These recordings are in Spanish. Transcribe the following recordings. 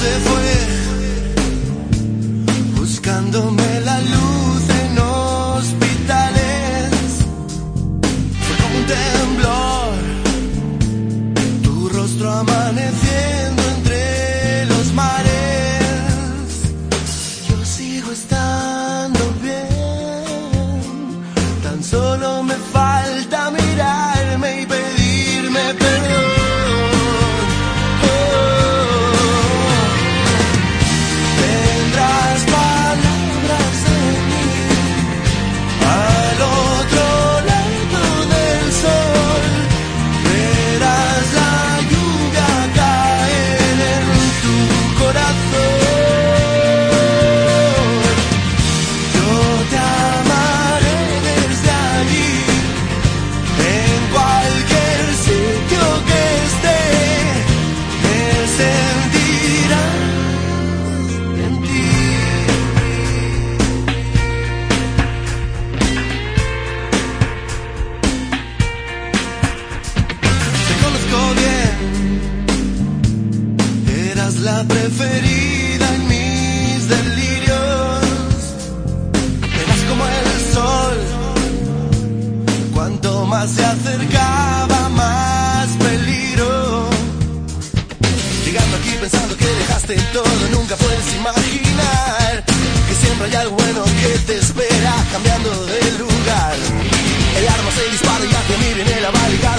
se fue, buscándome la luz en hospitales. Fue como un temblor, bien, eras la preferida en mis delirios. Eras como el sol, cuanto más se acercaba, más peligro. Llegando aquí pensando que dejaste todo, nunca puedes imaginar que siempre hay algo bueno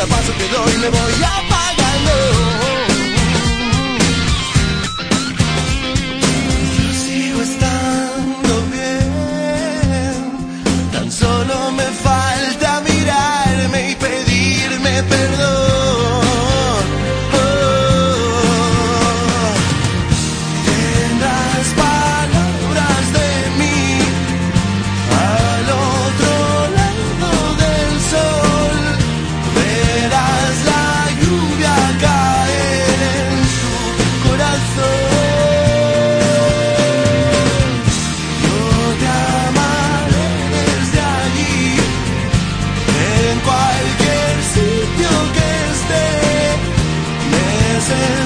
paso que doy me voy a. faces